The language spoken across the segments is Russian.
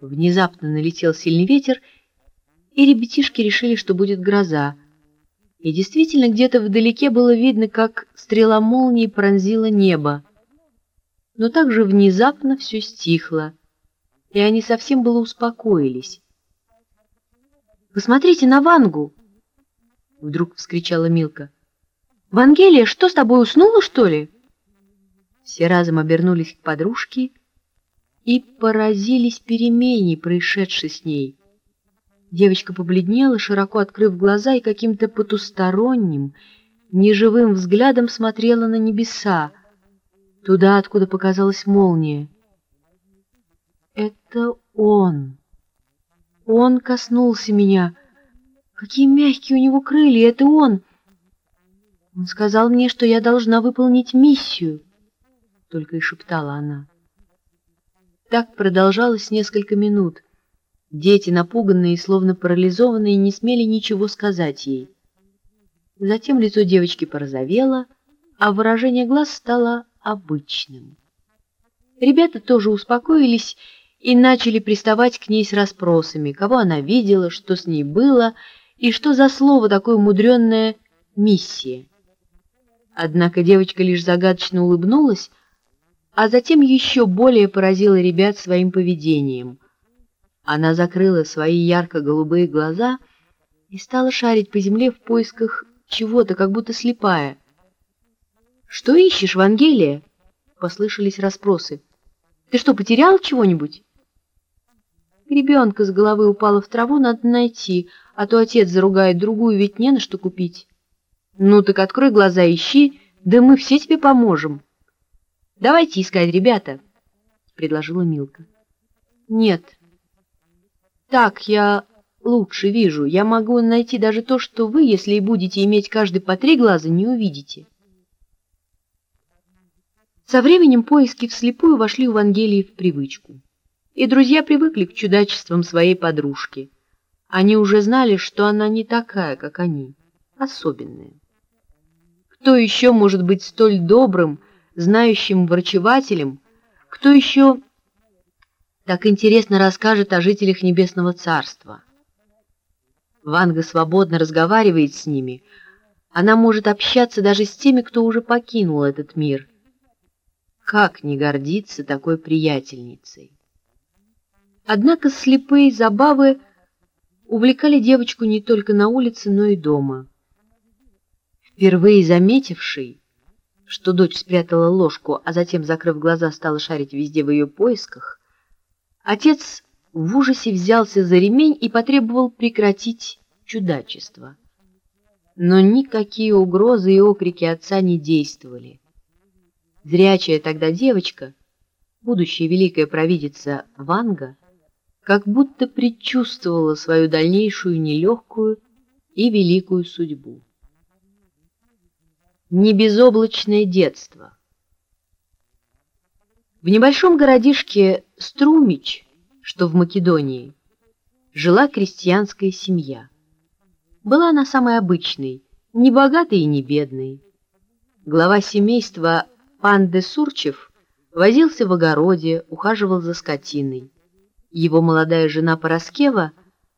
Внезапно налетел сильный ветер, и ребятишки решили, что будет гроза. И действительно, где-то вдалеке было видно, как стрела молнии пронзила небо. Но также внезапно все стихло, и они совсем было успокоились. «Посмотрите на Вангу!» — вдруг вскричала Милка. «Вангелия, что с тобой, уснула, что ли?» Все разом обернулись к подружке и поразились перемене, происшедшей с ней. Девочка побледнела, широко открыв глаза и каким-то потусторонним, неживым взглядом смотрела на небеса, туда, откуда показалась молния. «Это он! Он коснулся меня! Какие мягкие у него крылья! Это он!» Он сказал мне, что я должна выполнить миссию, — только и шептала она. Так продолжалось несколько минут. Дети, напуганные и словно парализованные, не смели ничего сказать ей. Затем лицо девочки порозовело, а выражение глаз стало обычным. Ребята тоже успокоились и начали приставать к ней с расспросами, кого она видела, что с ней было и что за слово такое мудренное «миссия». Однако девочка лишь загадочно улыбнулась, а затем еще более поразила ребят своим поведением. Она закрыла свои ярко-голубые глаза и стала шарить по земле в поисках чего-то, как будто слепая. «Что ищешь, Вангелия?» — послышались расспросы. «Ты что, потерял чего-нибудь?» Ребенка с головы упала в траву, надо найти, а то отец заругает другую, ведь не на что купить. «Ну так открой глаза, ищи, да мы все тебе поможем». «Давайте искать, ребята», — предложила Милка. «Нет. Так я лучше вижу. Я могу найти даже то, что вы, если и будете иметь каждый по три глаза, не увидите». Со временем поиски вслепую вошли у Вангелии в привычку. И друзья привыкли к чудачествам своей подружки. Они уже знали, что она не такая, как они, особенная. Кто еще может быть столь добрым, знающим врачевателем, кто еще так интересно расскажет о жителях Небесного Царства? Ванга свободно разговаривает с ними, она может общаться даже с теми, кто уже покинул этот мир. Как не гордиться такой приятельницей? Однако слепые забавы увлекали девочку не только на улице, но и дома. Впервые заметивший, что дочь спрятала ложку, а затем, закрыв глаза, стала шарить везде в ее поисках, отец в ужасе взялся за ремень и потребовал прекратить чудачество. Но никакие угрозы и окрики отца не действовали. Зрячая тогда девочка, будущая великая провидица Ванга, как будто предчувствовала свою дальнейшую нелегкую и великую судьбу не безоблачное детство. В небольшом городишке Струмич, что в Македонии, жила крестьянская семья. Была она самой обычной, не богатой и не бедной. Глава семейства пан де Сурчев возился в огороде, ухаживал за скотиной. Его молодая жена Пороскева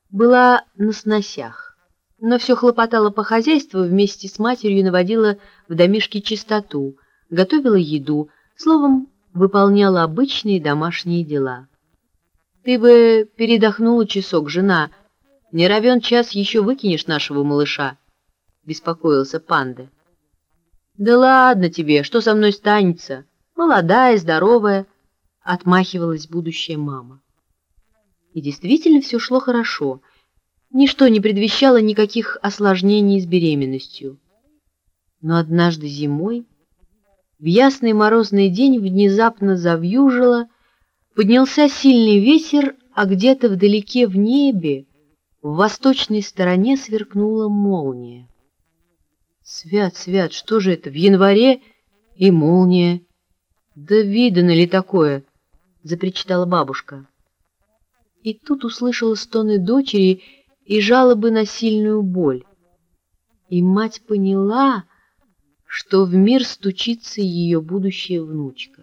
была на сносях но все хлопотала по хозяйству, вместе с матерью наводила в домишке чистоту, готовила еду, словом, выполняла обычные домашние дела. «Ты бы передохнула часок, жена, не равен час еще выкинешь нашего малыша», — беспокоился панда. «Да ладно тебе, что со мной станется? Молодая, здоровая», — отмахивалась будущая мама. И действительно все шло хорошо — Ничто не предвещало никаких осложнений с беременностью. Но однажды зимой, в ясный морозный день, внезапно завьюжило, поднялся сильный ветер, а где-то вдалеке в небе, в восточной стороне сверкнула молния. Свят, свят, что же это, в январе и молния? Да видано ли такое? — запричитала бабушка. И тут услышала стоны дочери и жалобы на сильную боль. И мать поняла, что в мир стучится ее будущая внучка.